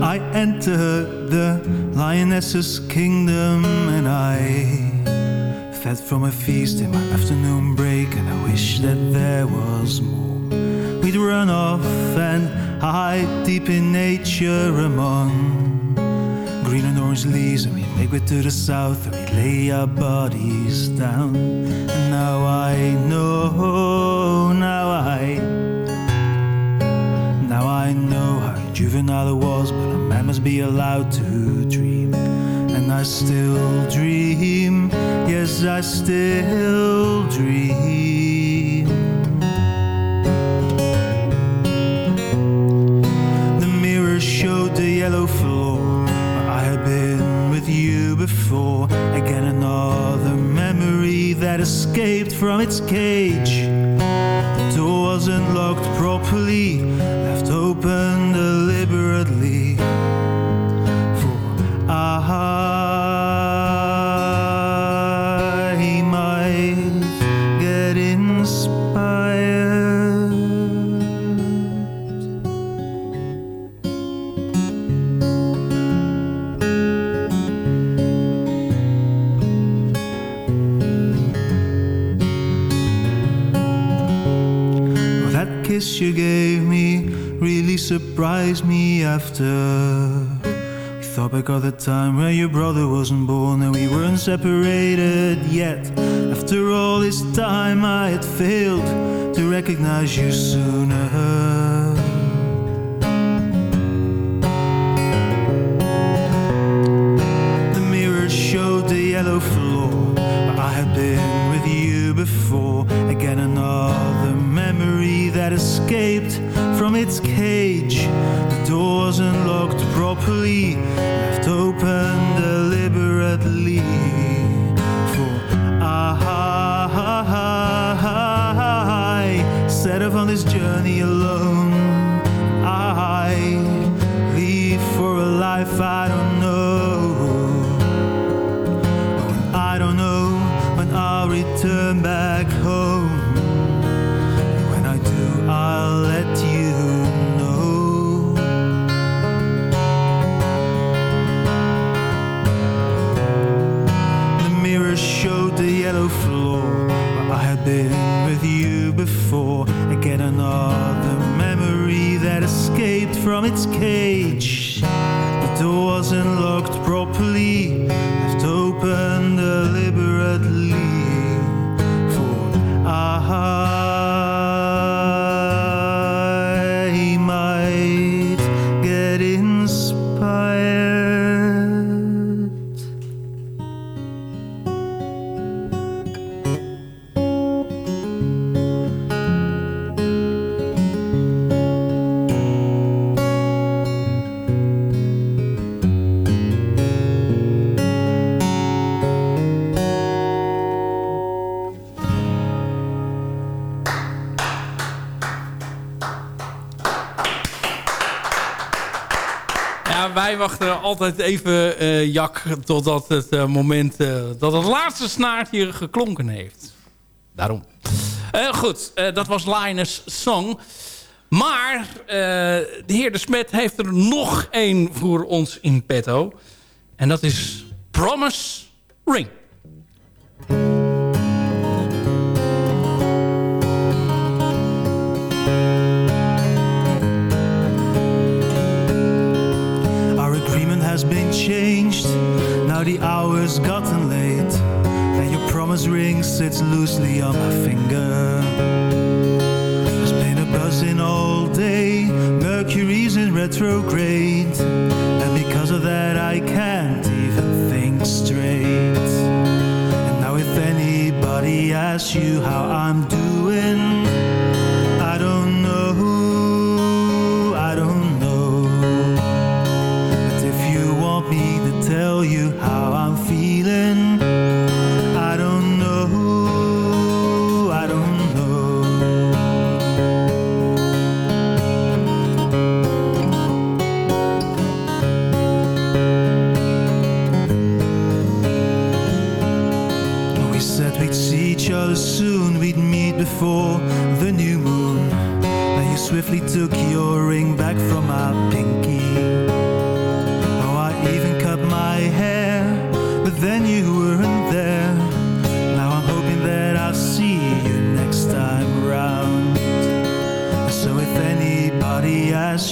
[SPEAKER 11] I entered the lioness's kingdom and I fed from a feast in my afternoon break and I wish that there was more. We'd run off and hide deep in nature among green and orange leaves and we'd make way to the south and we'd lay our bodies down. And now I know, now I now I know how juvenile it was, but a man must be allowed to dream. I still dream, yes, I still dream. The mirror showed the yellow floor. I had been with you before. Again, another memory that escaped from its cage. The door wasn't locked properly, kiss you gave me really surprised me after. We thought back of the time when your brother wasn't born and we weren't separated yet. After all this time, I had failed to recognize you sooner.
[SPEAKER 5] Wij wachten altijd even, eh, Jak, totdat het eh, moment eh, dat het laatste snaartje geklonken heeft. Daarom. Goed, dat was Linus Song. Maar de heer De Smet heeft er nog één voor ons in petto. En dat is Promise Ring.
[SPEAKER 11] Changed. Now the hour's gotten late. And your promise ring sits loosely on my finger. There's been a buzzing all day. Mercury's in retrograde. And because of that, I can't even think straight. And now, if anybody asks you how I'm doing, you how I'm feeling, I don't know, I don't know. We said we'd see each other soon, we'd meet before the new moon. Now you swiftly took your ring back from my pinky.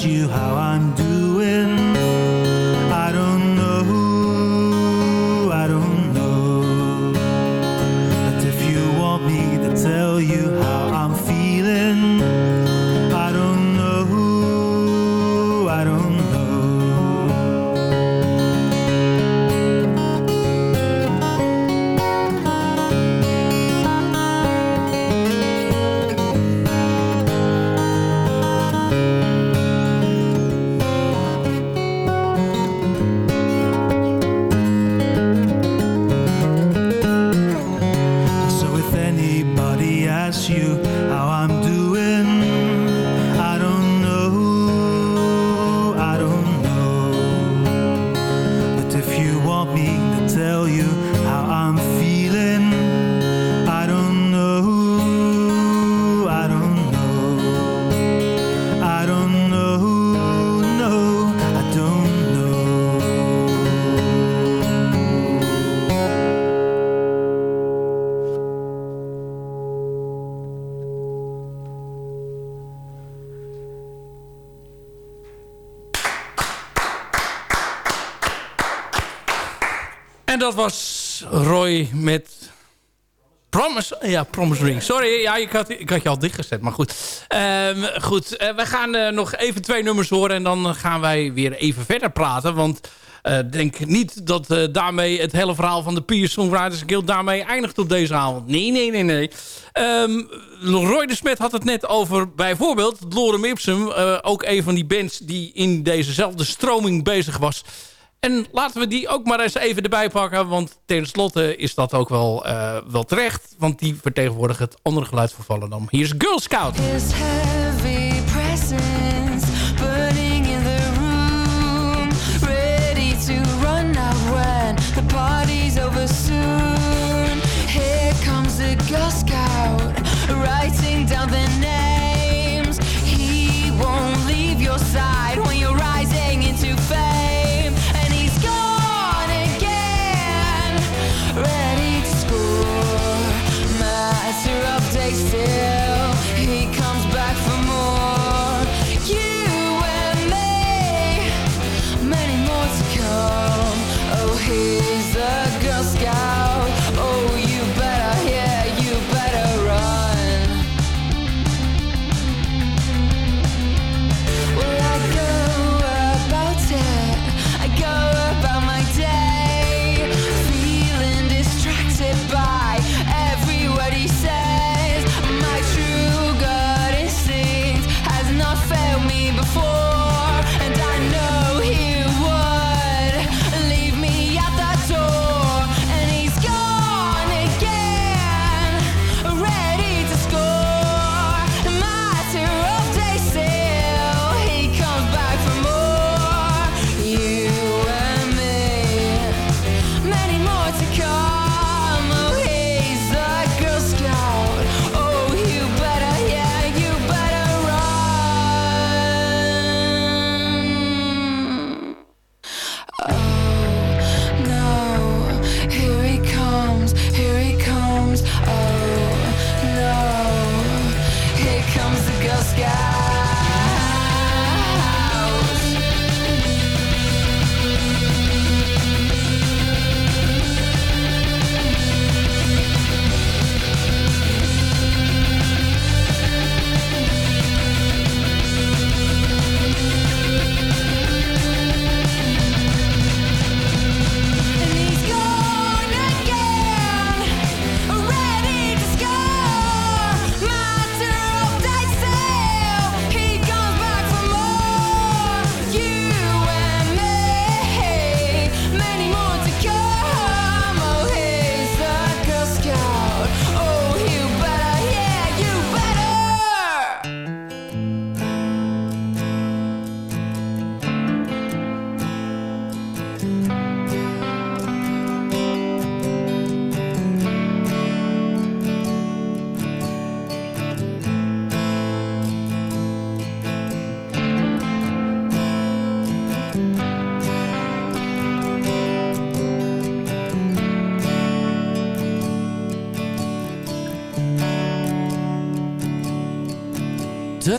[SPEAKER 11] You how I'm
[SPEAKER 5] Ja, Promise Ring. Sorry, ja, ik, had, ik had je al dichtgezet, maar goed. Ehm, goed, eh, we gaan eh, nog even twee nummers horen en dan gaan wij weer even verder praten. Want eh, denk niet dat daarmee het hele verhaal van de Peer Songwriters Guild daarmee eindigt op deze avond. Nee, nee, nee, nee. Ehm, Roy de Smet had het net over bijvoorbeeld Lorem Ipsum. ook een van die bands die in dezezelfde stroming bezig was. En laten we die ook maar eens even erbij pakken. Want tenslotte is dat ook wel, eh, wel terecht. Want die vertegenwoordigt het andere geluid van Volendam. Hier is Girl Scout.
[SPEAKER 8] Heavy presence burning in the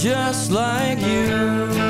[SPEAKER 12] Just like you.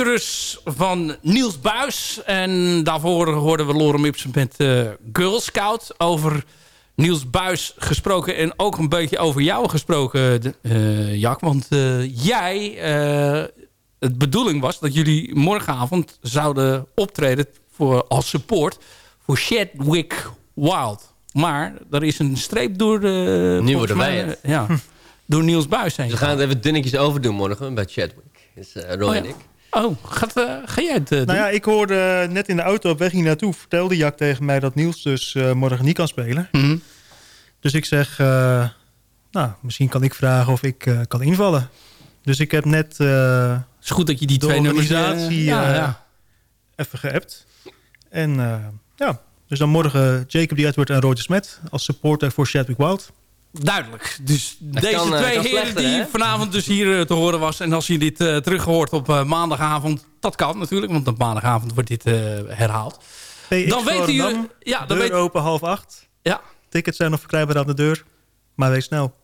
[SPEAKER 12] Icarus
[SPEAKER 5] van Niels Buis. En daarvoor hoorden we Lorem Ipsum met eh, Girl Scout. Over Niels Buis gesproken en ook een beetje over jou gesproken, eh, Jack. Want eh, jij, het bedoeling was dat jullie morgenavond zouden optreden voor, als support voor Chadwick Wild. Maar er is een streep door... de
[SPEAKER 7] Nu worden wij
[SPEAKER 5] mij, eh, Ja, door Niels Buis heen.
[SPEAKER 7] Dus we gaan het even dunnetjes overdoen morgen bij Chadwick. Eh, Roy
[SPEAKER 5] Oh, ja.
[SPEAKER 7] en ik.
[SPEAKER 5] Oh, gaat, eh, ga jij het eh, doen?
[SPEAKER 6] Nou ja, ik hoorde net in de auto op weg hier naartoe... vertelde Jack tegen mij dat Niels dus eh, morgen niet kan spelen.
[SPEAKER 5] Mhm.
[SPEAKER 6] Dus ik zeg, nou, misschien kan ik vragen of ik kan invallen. Dus ik heb net
[SPEAKER 5] is goed dat je die
[SPEAKER 6] de
[SPEAKER 5] twee nummers...
[SPEAKER 6] organisatie
[SPEAKER 5] ja, ja.
[SPEAKER 6] even geappt. En ja, dus dan morgen Jacob D. Edward en Roger Smet... als supporter voor Chadwick Wild.
[SPEAKER 5] Duidelijk. Dus deze
[SPEAKER 7] kan, eh,
[SPEAKER 5] twee heren
[SPEAKER 7] slechter,
[SPEAKER 5] die
[SPEAKER 7] hè?
[SPEAKER 5] vanavond dus hier eh, te horen was. En als je dit uh, teruggehoord op uh, maandagavond. Dat kan natuurlijk, want op maandagavond wordt dit uh, herhaald.
[SPEAKER 6] PX
[SPEAKER 5] dan weten jullie...
[SPEAKER 6] Ja,
[SPEAKER 5] dan
[SPEAKER 6] deur
[SPEAKER 5] weet,
[SPEAKER 6] open half acht.
[SPEAKER 5] Ja.
[SPEAKER 6] Tickets zijn nog verkrijgbaar aan de deur. Maar wees snel.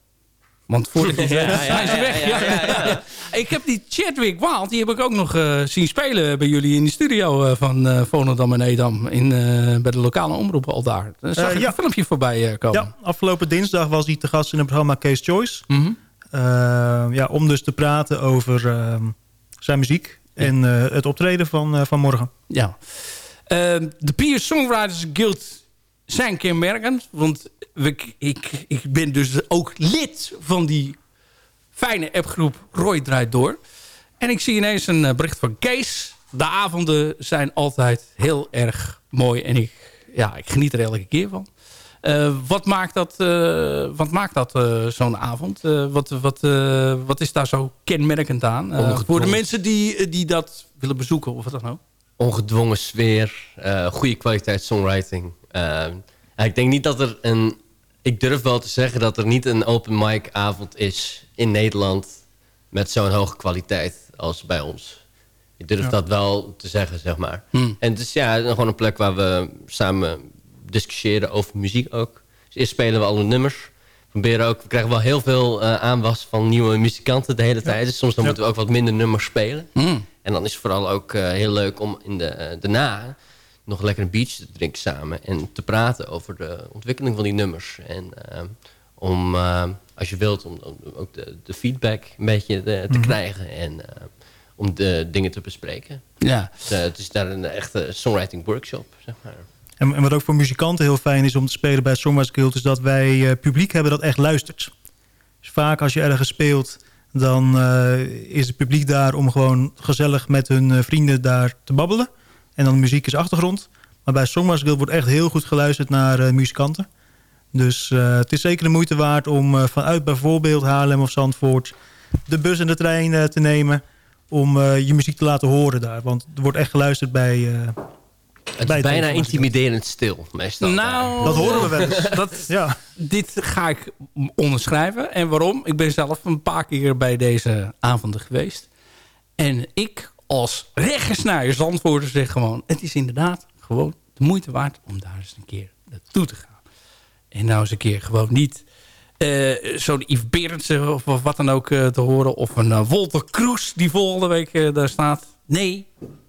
[SPEAKER 5] Want voordat je zegt,
[SPEAKER 7] Ja, ja,
[SPEAKER 5] zijn ze weg.
[SPEAKER 7] ja, ja, ja, ja.
[SPEAKER 5] Ik heb die Chadwick Wild, die heb ik ook nog uh, zien spelen bij jullie in de studio uh, van uh, Volendam en Edam. In, uh, bij de lokale omroep al daar. Daar zag ik
[SPEAKER 6] ja.
[SPEAKER 5] een filmpje voorbij komen.
[SPEAKER 6] Ja, afgelopen dinsdag was hij te gast in het programma Case Choice.
[SPEAKER 5] Mm -hmm.
[SPEAKER 6] ja, om dus te praten over ehm, zijn muziek en het optreden van, van morgen.
[SPEAKER 5] Ja. Ehm, de Peer Songwriters Guild zijn kenmerkend. Want ik, ik ben dus ook lid van die fijne appgroep Roy Draait Door. En ik zie ineens een eh, bericht van Kees. De avonden zijn altijd heel erg mooi. En ik, ja, ik geniet er elke keer van. Eh, wat maakt dat, eh, wat maakt dat zo'n avond? Wat, wat, wat is daar zo kenmerkend aan? Voor de mensen die, die dat willen bezoeken of wat dan ook.
[SPEAKER 7] ongedwongen sfeer, goede kwaliteit songwriting. Eh, ik denk niet dat er een... Ik durf wel te zeggen dat er niet een open mic avond is in Nederland... met zo'n hoge kwaliteit als bij ons. Ik durf
[SPEAKER 5] Ja.
[SPEAKER 7] dat wel te zeggen, zeg maar.
[SPEAKER 5] Hmm.
[SPEAKER 7] En het is ja, gewoon een plek waar we samen discussiëren over muziek ook. Dus eerst spelen we alle nummers. We proberen ook, we krijgen wel heel veel eh, aanwas van nieuwe muzikanten de hele tijd. Dus soms dan
[SPEAKER 5] Ja.
[SPEAKER 7] moeten we ook wat minder nummers spelen.
[SPEAKER 5] Hmm.
[SPEAKER 7] En dan is het vooral ook eh, heel leuk om in de, eh, daarna nog lekker een biertje te drinken samen. En te praten over de ontwikkeling van die nummers. En eh, om, eh, als je wilt, om, om ook de, de feedback een beetje te, te
[SPEAKER 6] Mhm.
[SPEAKER 7] krijgen. En eh, om de dingen te bespreken.
[SPEAKER 5] Ja.
[SPEAKER 7] Dus, eh, het is daar een echte songwriting workshop, zeg maar.
[SPEAKER 6] En, en wat ook voor muzikanten heel fijn is om te spelen bij Songwriters Guild... is dat wij eh, publiek hebben dat echt luistert. Dus vaak als je ergens speelt... dan eh, is het publiek daar om gewoon gezellig met hun eh, vrienden daar te babbelen. En dan de muziek is achtergrond. Maar bij Songwriters Guild wordt echt heel goed geluisterd naar eh, muzikanten. Dus eh, het is zeker de moeite waard om eh, vanuit bijvoorbeeld Haarlem of Zandvoort... de bus en de trein eh, te nemen om eh, je muziek te laten horen daar. Want er wordt echt geluisterd bij... eh,
[SPEAKER 7] Het is bijna intimiderend stil, meestal.
[SPEAKER 5] Nou,
[SPEAKER 6] Dat horen we wel eens.
[SPEAKER 5] Dat,
[SPEAKER 6] Ja.
[SPEAKER 5] Dit ga ik onderschrijven. En waarom? Ik ben zelf een paar keer bij deze avonden geweest. En ik als rechtgesnaaien zandvoerder zeg gewoon... het is inderdaad gewoon de moeite waard om daar eens een keer naartoe te gaan. En nou eens een keer gewoon niet... eh, Zo'n Yves Berendsen of, wat dan ook eh, te horen. Of een eh, Wolter Kroes die volgende week daar staat. Nee,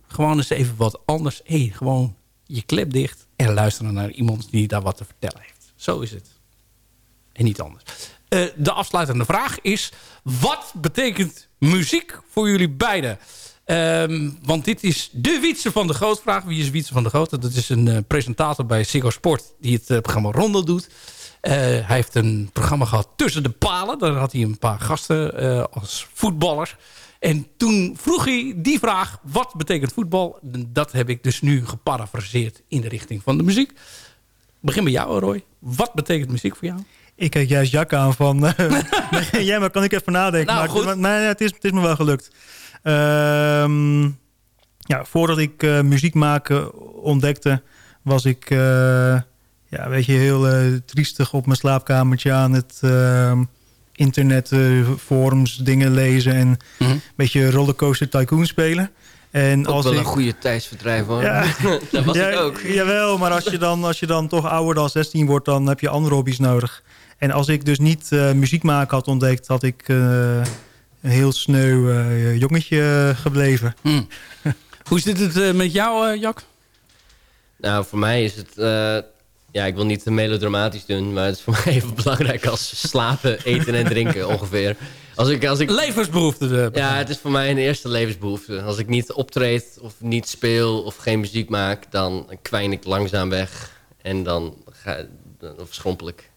[SPEAKER 5] gewoon eens even wat anders. Hey, gewoon je klep dicht en luisteren naar iemand die daar wat te vertellen heeft. Zo is het. En niet anders. De afsluitende vraag is... wat betekent muziek voor jullie beiden? Ehm, want dit is de Wietse van de Gootvraag. Wie is Wietse van de Goot? Dat is een eh, presentator bij Ziggo Sport... die het eh, programma Rondo doet. Eh, hij heeft een programma gehad Tussen de Palen. Daar had hij een paar gasten als voetballers. En toen vroeg hij die vraag... wat betekent voetbal? Dat heb ik dus nu geparafraseerd in de richting van de muziek. Begin bij jou, Roy. Wat betekent muziek voor jou?
[SPEAKER 6] Ik kijk juist Jak aan van... eh, nee, jij maar kan ik even nadenken.
[SPEAKER 5] Nou,
[SPEAKER 6] maar maar, maar het, is, het is me wel gelukt. Ehm, ja, voordat ik eh, muziek maken ontdekte... was ik eh, ja, weet je, heel eh, triestig op mijn slaapkamertje aan het... ehm, internet, eh, forums, dingen lezen... en een beetje rollercoaster tycoon spelen. En
[SPEAKER 7] Ook
[SPEAKER 6] als
[SPEAKER 7] wel
[SPEAKER 6] ik,
[SPEAKER 7] een goede tijdsverdrijf, hoor.
[SPEAKER 6] Ja.
[SPEAKER 7] dat was
[SPEAKER 6] ja,
[SPEAKER 7] ik ook.
[SPEAKER 6] Jawel, maar als je, dan, als je dan toch ouder dan 16 wordt... dan heb je andere hobby's nodig. En als ik dus niet eh, muziek maken had ontdekt... had ik eh, een heel sneu eh, jongetje gebleven.
[SPEAKER 5] Hoe zit het eh, met jou, eh, Jak?
[SPEAKER 7] Nou, voor mij is het... eh, ja, ik wil niet te melodramatisch doen... maar het is voor mij even belangrijk als slapen, eten en drinken ongeveer. Als ik, als ik,
[SPEAKER 5] Levensbehoefte.
[SPEAKER 7] ja, het is voor mij een eerste levensbehoefte. Als ik niet optreed of niet speel of geen muziek maak... dan kwijn ik langzaam weg en dan, ga, dan of schrompel ik.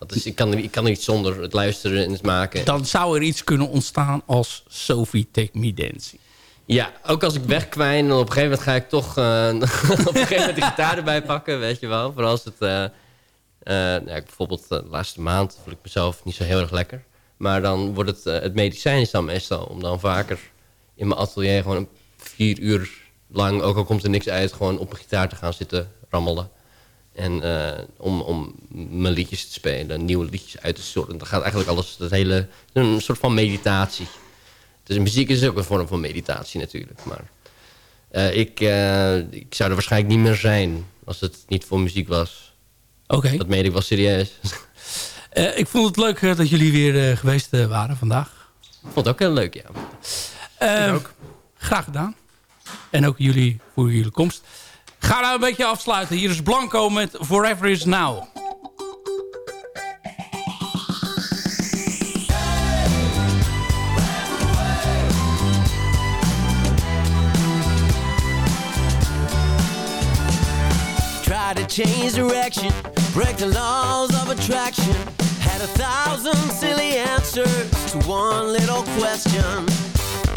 [SPEAKER 7] Dat is, ik, kan, ik kan niet zonder het luisteren en het maken.
[SPEAKER 5] Dan zou er iets kunnen ontstaan als Sophie Take Me Dancing.
[SPEAKER 7] Ja, ook als ik wegkwijn, dan op een gegeven moment ga ik toch eh, op een gegeven moment de gitaar erbij pakken, weet je wel. Vooral als het, eh, eh, nou, bijvoorbeeld de laatste maand voel ik mezelf niet zo heel erg lekker. Maar dan wordt het, het medicijn is dan meestal om dan vaker in mijn atelier gewoon een vier uur lang, ook al komt er niks uit, gewoon op mijn gitaar te gaan zitten rammelen. En eh, om, om mijn liedjes te spelen, nieuwe liedjes uit te sorten. Dan gaat eigenlijk alles, dat hele, een soort van meditatie. Dus muziek is ook een vorm van meditatie natuurlijk. Maar eh, ik, eh, ik zou er waarschijnlijk niet meer zijn als het niet voor muziek was.
[SPEAKER 5] Oké.
[SPEAKER 7] Dat meen ik wel serieus.
[SPEAKER 5] Eh, ik vond het leuk dat jullie weer eh, geweest waren vandaag.
[SPEAKER 7] Ik vond het ook heel leuk, ja.
[SPEAKER 5] Eh, Graag gedaan. En ook jullie voor jullie komst. Ga nou een beetje afsluiten. Hier is Blanco met Forever Is Now.
[SPEAKER 13] change direction, break the laws of attraction. Had a thousand silly answers to one little question.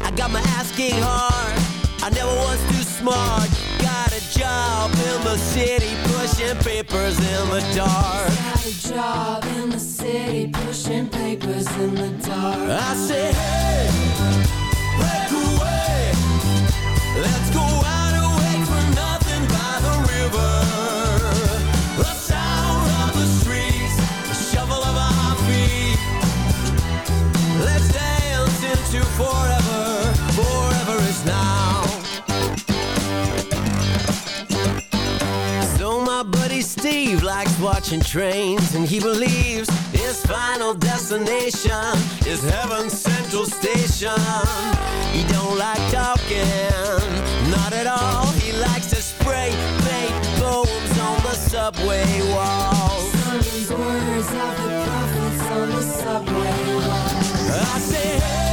[SPEAKER 13] I got my ass kicked hard, I never was too smart. Got a job in the city, pushing papers in the dark.
[SPEAKER 8] Got a job in the city, pushing papers in the dark.
[SPEAKER 13] I said, hey, break away. Let's go out and wait for nothing by the river. Steve likes watching trains and he believes his final destination is heaven's central station. He don't like talking, not at all. He likes to spray paint poems on the subway walls.
[SPEAKER 8] Words of the prophets on the subway walls.
[SPEAKER 13] I say, hey,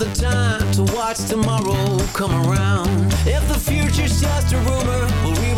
[SPEAKER 13] the time to watch tomorrow come around. If the future's just a rumor, we'll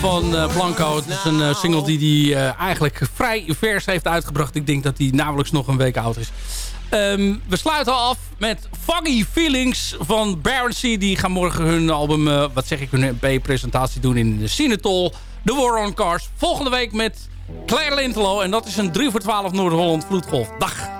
[SPEAKER 14] van eh, Blanco. Het is een eh, single die hij eh, eigenlijk vrij vers heeft uitgebracht. Ik denk dat hij nauwelijks nog een week oud is. Ehm, we sluiten af met Foggy Feelings van Baron C. Die gaan morgen hun album, wat zeg ik, hun EP-presentatie doen in de Cinetol. The War on Cars. Volgende week met Claire Lintelo. En dat is een 3 voor 12 Noord-Holland Vloedgolf. Dag!